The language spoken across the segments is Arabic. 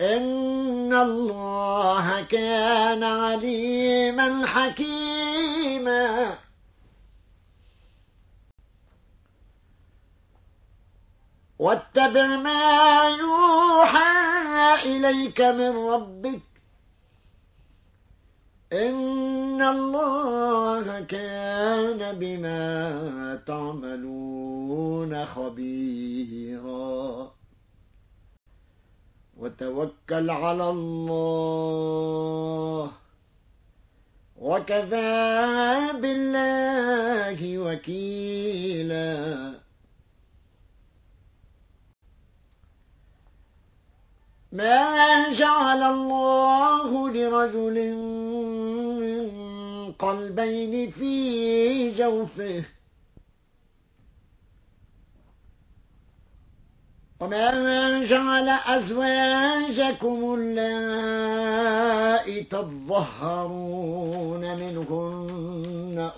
إن الله كان عليما حكيما. واتبع ما يوحى إليك من ربك. إن الله كان بما تعملون خبيراً. وتوكل على الله. وكفى بالله وكيلا. ما جعل الله لرجل من قلبين في جوفه وما جعل أزواجكم اللائي تظهرون منهن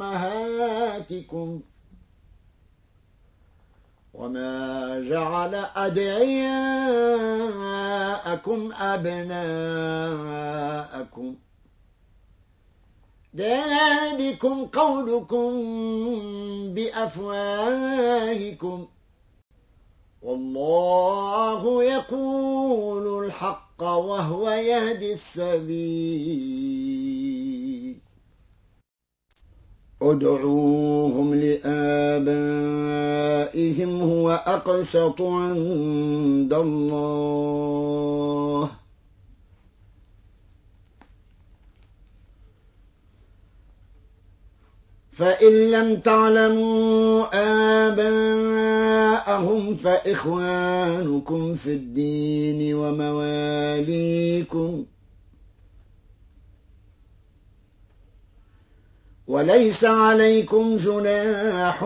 أمهاتكم وما جعل أدعياءكم أبناءكم ذلكم قولكم بأفواهكم والله يقول الحق وهو يهدي السبيل. ادعوهم لآبائهم هو أقسط عند الله. فإن لم تعلموا آباءهم فإخوانكم في الدين ومواليكم. وليس عليكم جناح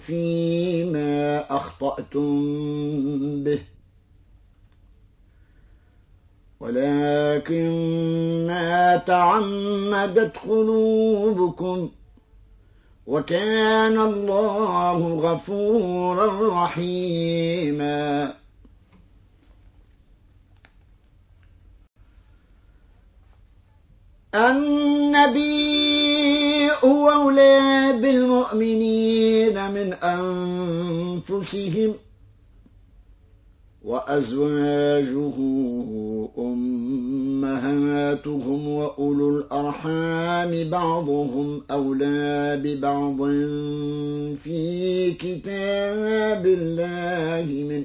فيما أخطأتم به. ولكن ما تعمدت قلوبكم وكان الله غفورا رحيما. النبي هو أولى بالمؤمنين من أنفسهم وأزواجه أمهاتهم وأولو الأرحام بعضهم أولى ببعض في كتاب الله من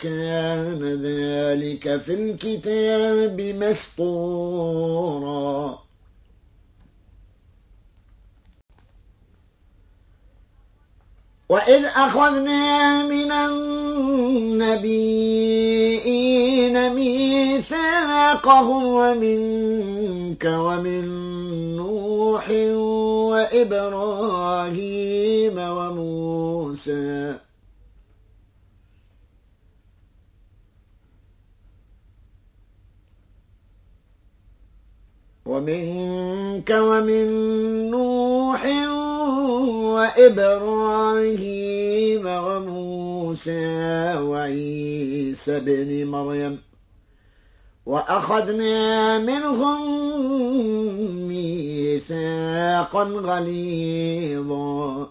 كان ذلك في الكتاب مسطورا. وإذ أخذنا من النبيين ميثاقهم ومنك ومن نوح وإبراهيم وموسى ومنك ومن نوح وإبراهيم وموسى وعيسى بن مريم. وأخذنا منهم ميثاقا غليظا.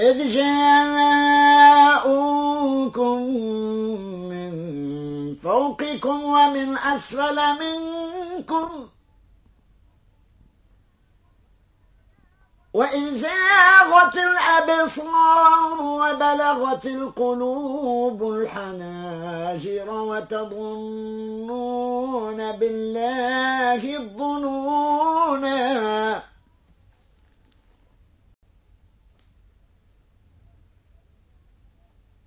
إذ جاءوكم من فوقكم ومن أسفل منكم وإن زاغت الأبصار وبلغت القلوب الحناجر وتظنون بالله الظنونا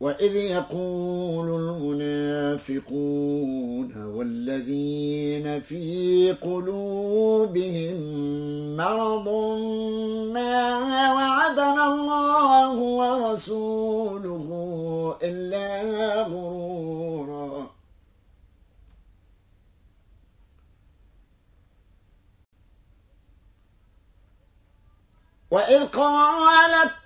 وإذ يقول المنافقون والذين في قلوبهم مرض ما وعدنا الله ورسوله إلا غرورا. وإذ قالت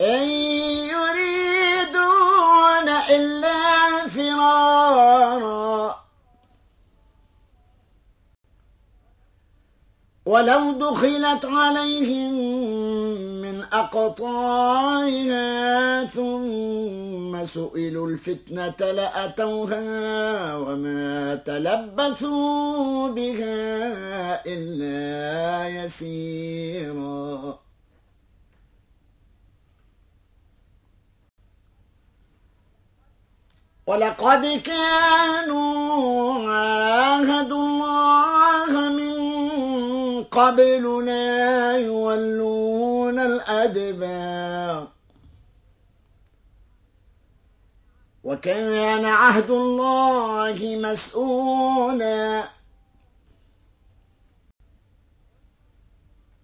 إن يريدون إلا فرارا. ولو دخلت عليهم من أقطارها ثم سئلوا الفتنة لأتوها وما تلبثوا بها إلا يسيرا. ولقد كانوا عاهدوا الله من قبل لا يولون الأدبار. وكان عهد الله مسؤولا.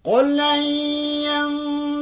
قل لن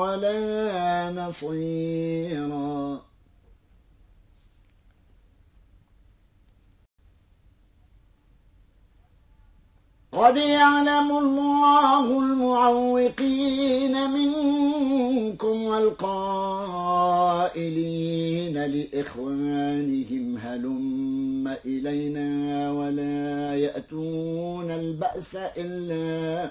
ولا نصيرا. قد يعلم الله المعوقين منكم والقائلين لإخوانهم هلم إلينا ولا يأتون البأس إلا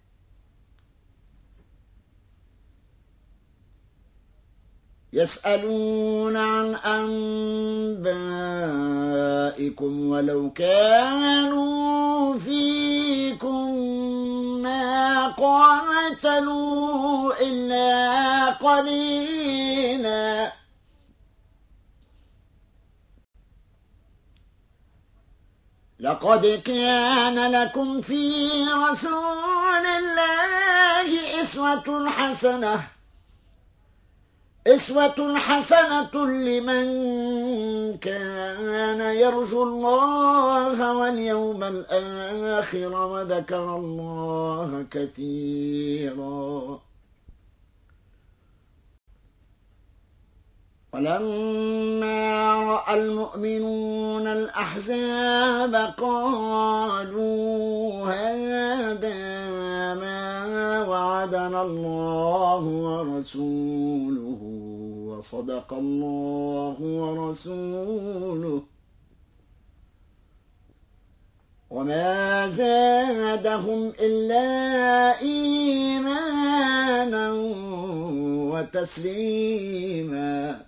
يسألون عن أنبائكم ولو كانوا فيكم ما قاتلوا إلا قليلا. لقد كان لكم في رسول الله إسوة حسنة. إسوة حسنة لمن كان يرجو الله واليوم الآخر وذكر الله كثيرا. ولما رأى المؤمنون الأحزاب قالوا هذا ما وعدنا الله ورسوله وصدق الله ورسوله. وما زادهم إلا إيمانا وتسليما.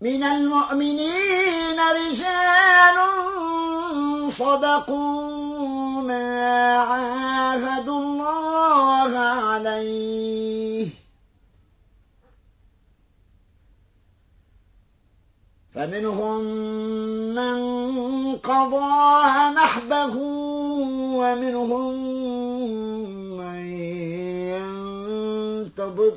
من المؤمنين رجال صدقوا ما عاهدوا الله عليه. فمنهم من قضى نحبه ومنهم من ينتظر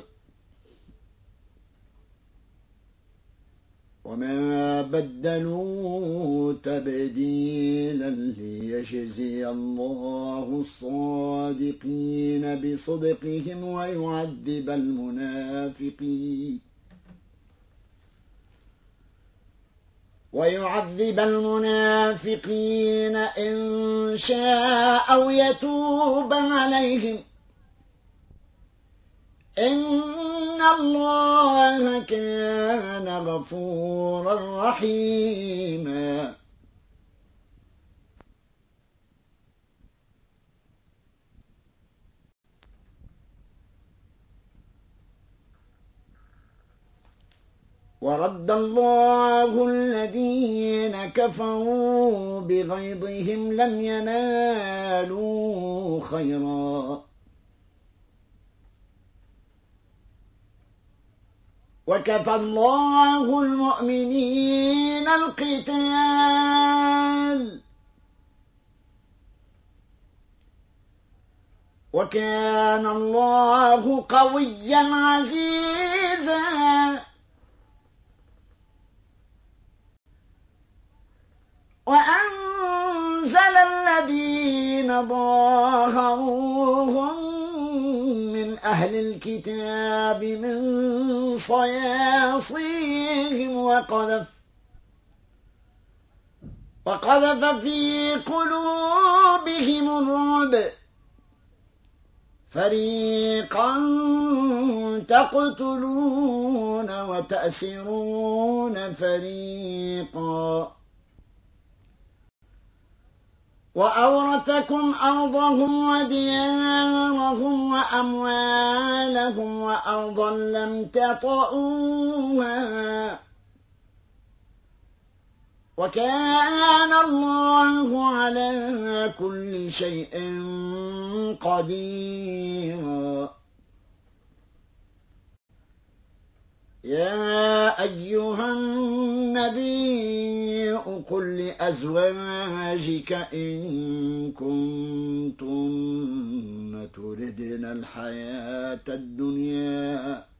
وما بدلوا تبديلا ليجزي الله الصادقين بصدقهم ويعذب المنافقين. ويعذب المنافقين إن شاء أو يتوب عليهم. إن الله كان غفورا رحيما. ورد الله الذين كفروا بغيظهم لم ينالوا خيرا. وكفى الله المؤمنين القتال. وكان الله قويا عزيزا. وأنزل الذين ظاهروهم من أهل الكتاب من صياصيهم وقذف وقذف في قلوبهم الرعب. فريقا تقتلون وتأسرون فريقا. وأورثكم أرضهم وديارهم وأموالهم وأرضا لم تطئوها. وكان الله على كل شيء قديرا يا أيها النبي قل لأزواجك إن كنتم تردن الحياة الدنيا.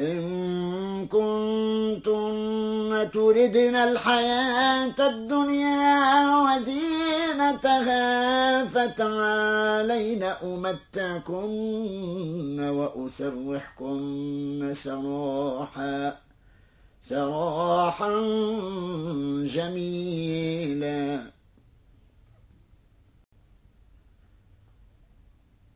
إن كنتن تردن الحياة الدنيا وزينتها فتعالين أمتكن وأسرحكن سراحا سراحا جميلا.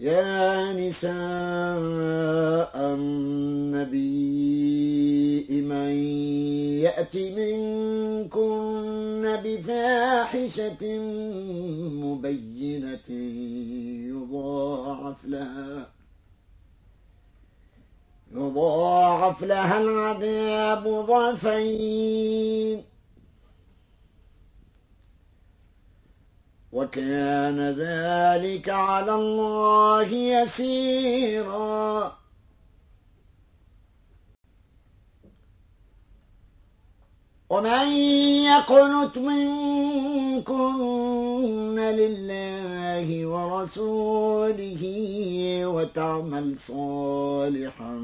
يا نساء النبي من يأت منكن بفاحشة مبينة يضاعف لها يضاعف لها العذاب ضعفين. وكان ذلك على الله يسيرا. ومن يقنت منكن لله ورسوله وتعمل صالحا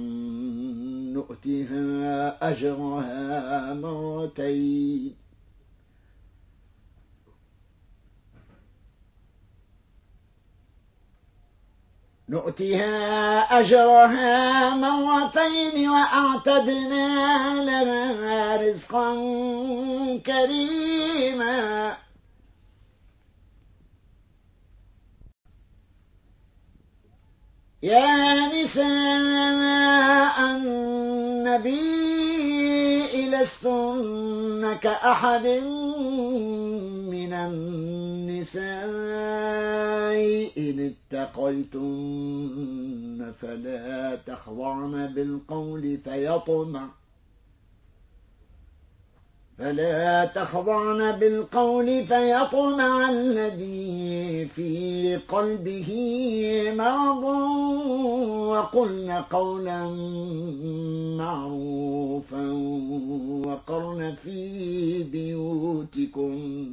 نؤتها أجرها مرتين. نؤتها أجرها مرتين وأعتدنا لها رزقا كريما. يا نساء النبي لستن كأحد من النساء إن اتقيتن فلا تخضعن بالقول فيطمع فلا تخضعن بالقول فيطمع الذي في قلبه مرض وقلن قولا معروفا وقرن في بيوتكم.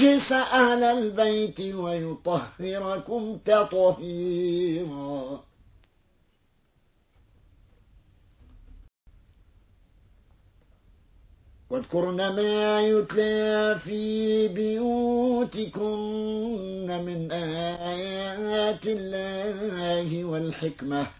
الرجس أهل البيت ويطهركم تطهيرا. واذكرن ما يتلى في بيوتكن من آيات الله والحكمة.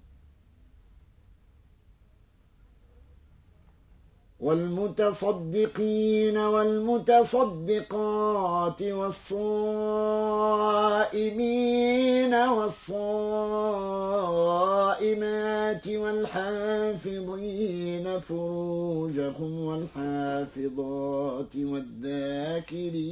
والمتصدقين والمتصدقات والصائمين والصائمات والحافظين فروجهم والحافظات والذاكرين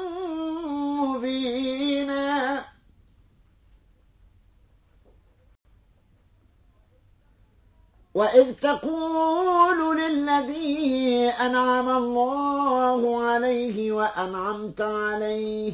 مبينا وإذ تقول للذي أنعم الله عليه وأنعمت عليه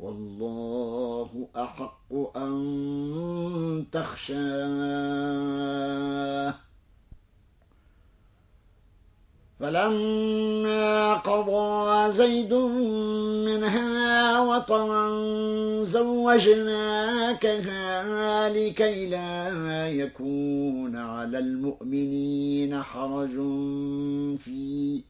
والله أحق أن تخشاه. فلما قضى زيد منها وطرا زوجناكها لكي لا يكون على المؤمنين حرج فيه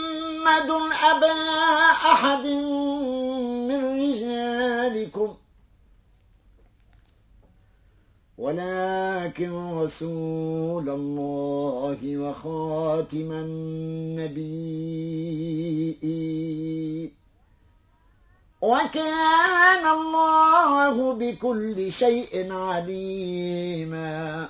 محمد أبا أحد من رجالكم. ولكن رسول الله وخاتم النبي وكان الله بكل شيء عليما.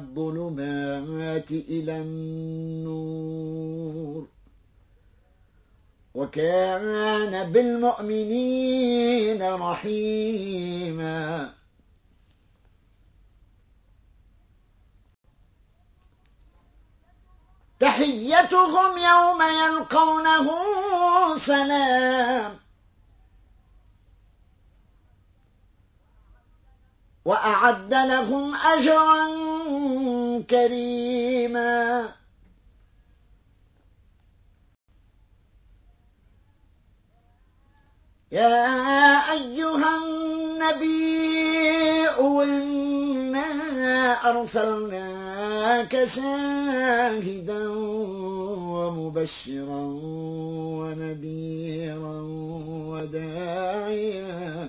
الظلمات إلى النور. وكان بالمؤمنين رحيماً. تحيتهم يوم يلقونه سلام. وأعد لهم أجرا كريما. يا أيها النبي إنا أرسلناك شاهدا ومبشرا ونذيرا وداعيا.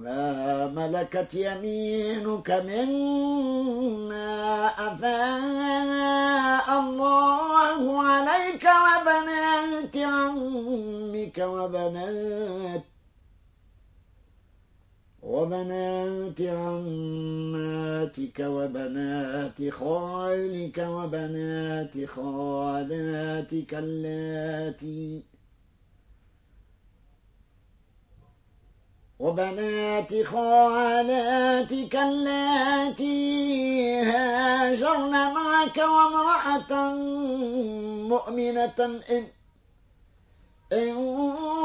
وما ملكت يمينك مما أفاء الله عليك وبنات عمك وبنات وبنات عماتك وبنات خالك وبنات خالاتك اللاتي وبنات خالاتك اللاتي هاجرن معك وامرأة مؤمنة إن, إن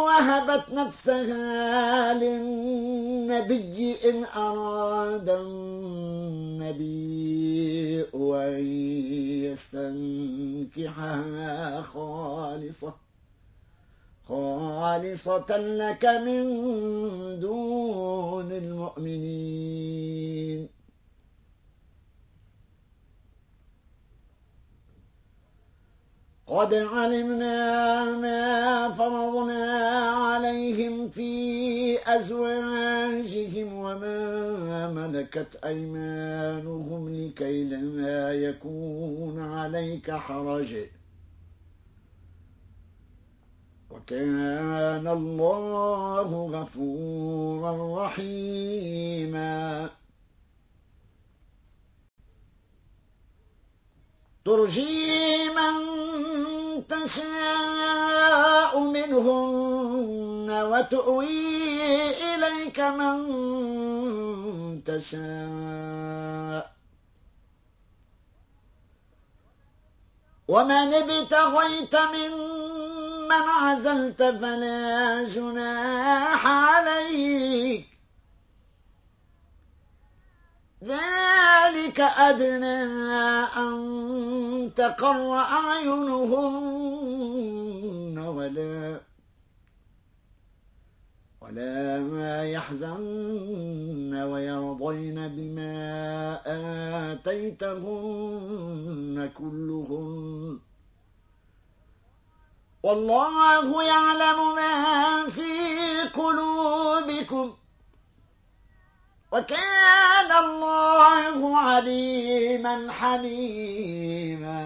وهبت نفسها للنبي إن أراد النبي أن يستنكحها خالصة. خالصة لك من دون المؤمنين. قد علمنا ما فرضنا عليهم في أزواجهم وما ملكت أيمانهم لكي لا يكون عليك حرج. وكان الله غفورا رحيما. ترجي من تشاء منهن وتؤوي إليك من تشاء. ومن ابتغيت ممن عزلت فلا جناح عليك. ذلك أدنى أن تقر أعينهن ولا ولا ما يحزن ويرضين بما آتيتهن كلهن. والله يعلم ما في قلوبكم. وكان الله عليما حليما.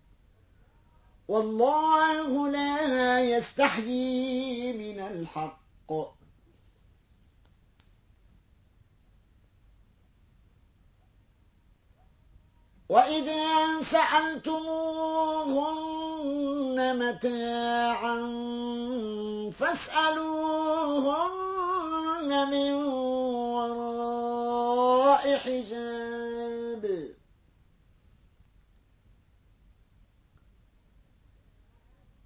والله لا يستحيي من الحق. وإذا سألتموهن متاعا فاسألوهن من وراء حجاب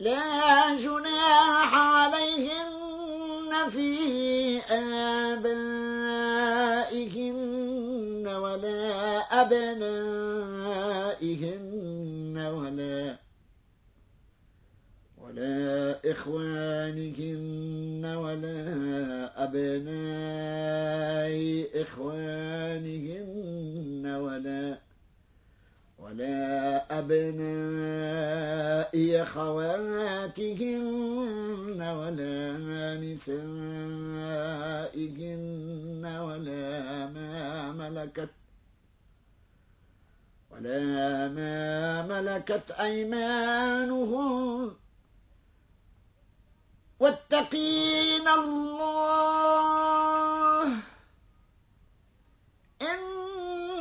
لا جناح عليهن في آبائهن ولا أبنائهن ولا ولا إخوانهن ولا أبناء إخوانهن ولا ولا أبناء خواتهن ولا نسائهن ولا ما ملكت ولا ما ملكت أيمانهم واتقين الله إن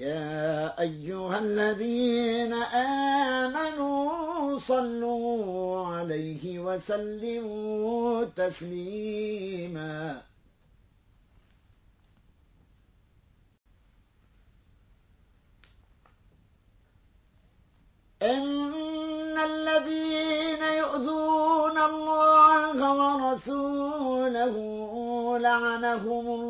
يا أيها الذين آمنوا صلوا عليه وسلموا تسليماً. إن الذين يؤذون الله ورسوله لعنهم الله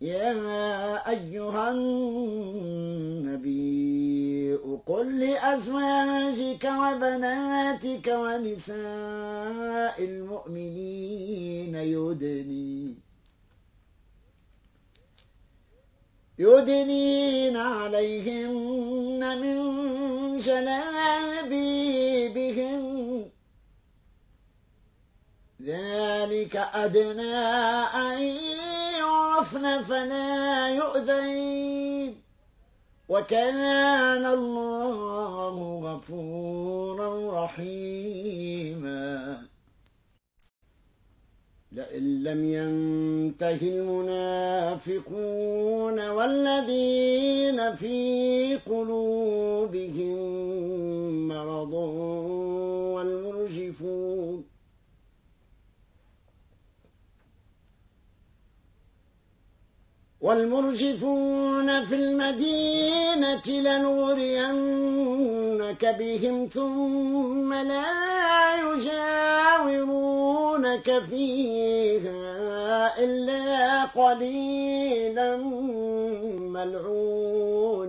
يا أيها النبي قل لأزواجك وبناتك ونساء المؤمنين يدني يدنين عليهن من جلابيبهن ذلك أدنى أن يعرفن فلا يؤذين. وكان الله غفورا رحيما. لئن لم ينته المنافقون والذين في قلوبهم مرض والمرجفون والمرجفون في المدينة لنغرينك بهم ثم لا يجاورونك فيها إلا قليلا ملعونين.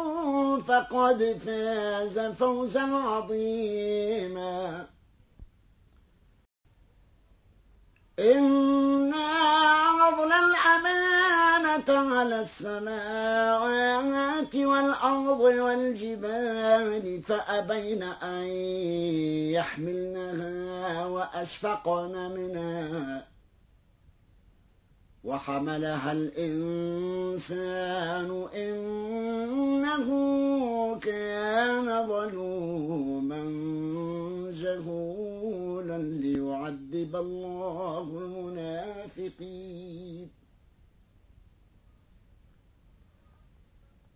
فقد فاز فوزا عظيما. إنا عرضنا الأمانة على السماوات والأرض والجبال فأبين أن يحملنها وأشفقن منها. وحملها الإنسان إنه كان ظلوما جهولا ليعذب الله المنافقين.